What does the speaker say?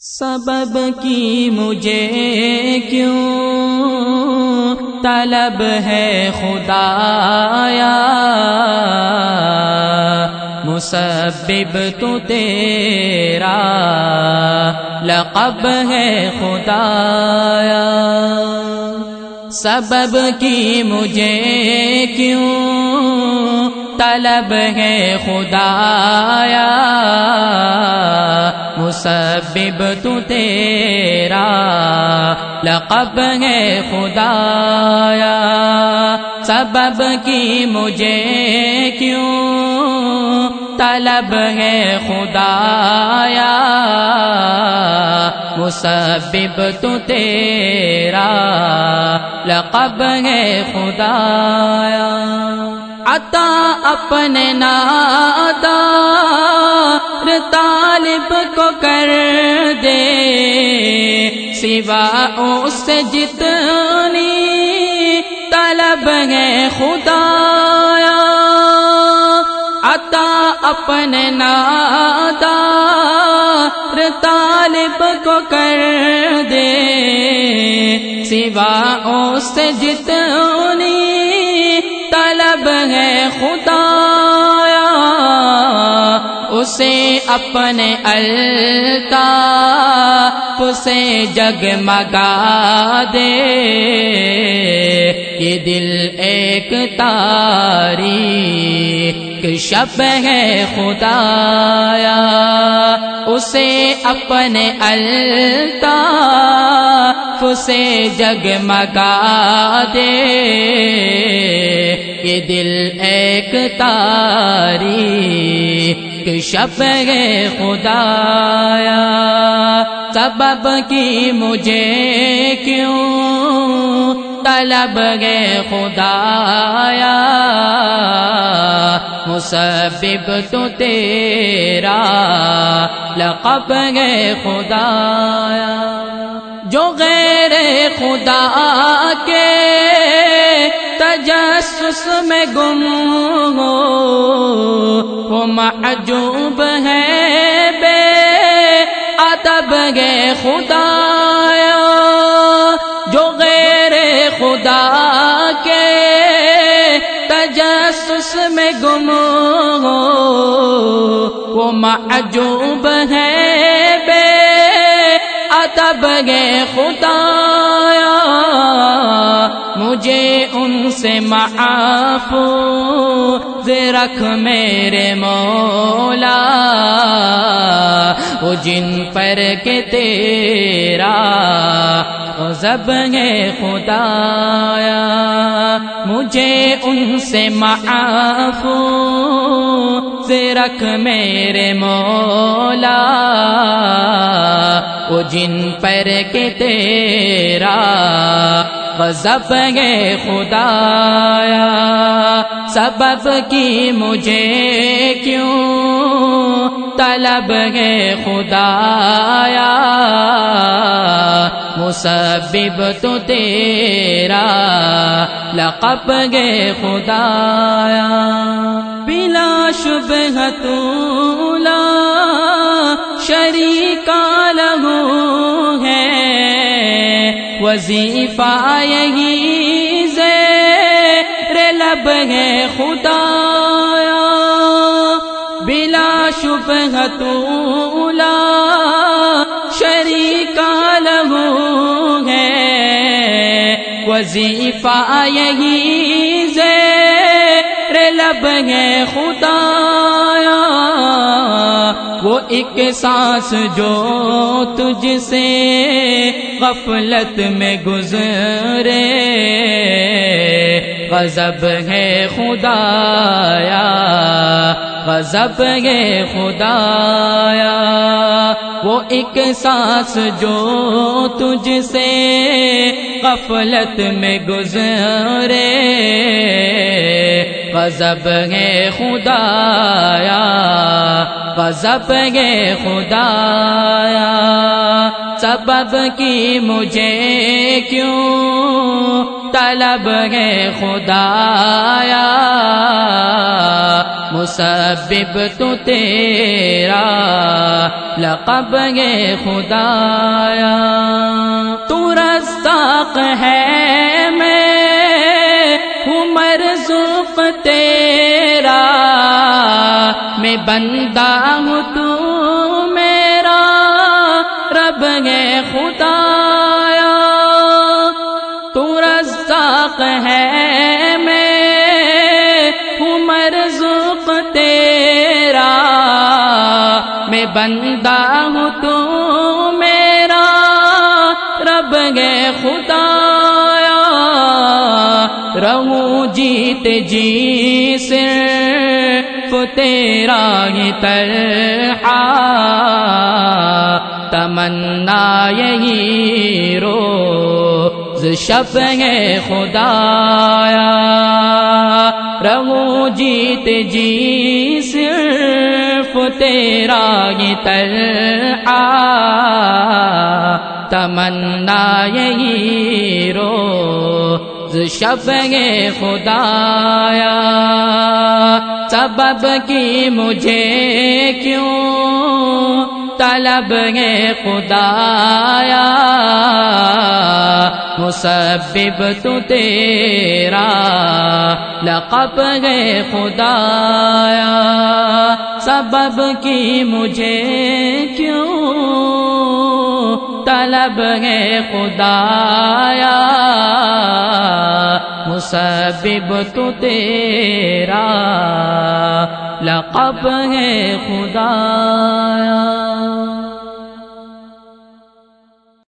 سبب کی مجھے کیوں؟ طلب ہے خدایا۔ مسبب تو تیرا۔ لقب ہے خدایا۔ سبب کی مجھے کیوں؟ طلب ہے خدایا، مسبب تو تیرا، لقب ہے خدایا۔ سبب کی مجھے کیوں؟ طلب ہے خدایا، مسبب تو تیرا، لقب ہے خدایا۔ عطا اپنے نادا طالب کو کر دے، سوا اس جتنی طلب ہے خدایا۔ عطا اپنے نادا طالب کو کر دے، سوا اس جتنی اسے اپنے التا اسے جگمگا دے۔ یہ دل ایک تاری شب ہے خدایا۔ اسے اپنے التا اسے جگمگا دے۔ یہ دل ایک تاری شب ہے خدایا۔ سبب کی مجھے کیوں؟ طلب گے خدایا۔ مسبب تو تیرا، لقب گے خدایا۔ جو غیر خدا کے تجسس میں گم ہو۔ وہ معجوب ہے بے ادب گے خدایا۔ جو غیر خدا کے تجسس میں گم ہو۔ وہ معجوب ہے بے ادب گے خدایا سے معاف رکھ میرے مولا، وہ جن پر کے تیرا زب ہے خدایا، مجھے ان سے معاف رکھ میرے مولا، وہ جن پر کے تیرا غضب گے خدایا، سبب کی مجھے کیوں طلب گے خدایا؟ مسبب تو تیرا لقب گے خدایا۔ بلا شبہ تولا شریکا لہو وظیفہ یہی زیر لب ہے خدایا۔ بلا شبہ تولا شریکا لہو ہے۔ وظیفہ یہی زیر لب ہے خدایا ایک سانس جو تجھ سے غفلت میں گزرے۔ غضب ہے خدایا، غضب ہے خدایا۔ وہ ایک سانس جو تجھ سے غفلت میں گزرے۔ غضب ہے خدایا، غضب ہے خدایا۔ سبب کی مجھے کیوں طلب ہے خدایا، مسبب تو تیرا، لقب ہے خدایا۔ تو رزاق ہے میں، ہوں مرزوق تیرا۔ میں بندہ ہوں تو میرا، رب ہے خدایا رزاق ہے میں ہوں مرزوق تیرا، میں بندہ ہوں تو میرا، رب گے خدایا، رہوں جیت جی صرف تیرا ہی ترحا تمنا یہی روز شب ہے خدایا رہوں جیت جی صرف تیرا ہی ترحا تمنا یہی روز شب ہے خدایا۔ سبب کی مجھے کیوں طلب ہے خدایا، مسبب تو تیرا، لقب ہے خدایا۔ سبب کی مجھے کیوں طلب ہے خدایا؟ مسبب تو تیرا لقب ہے خدایا۔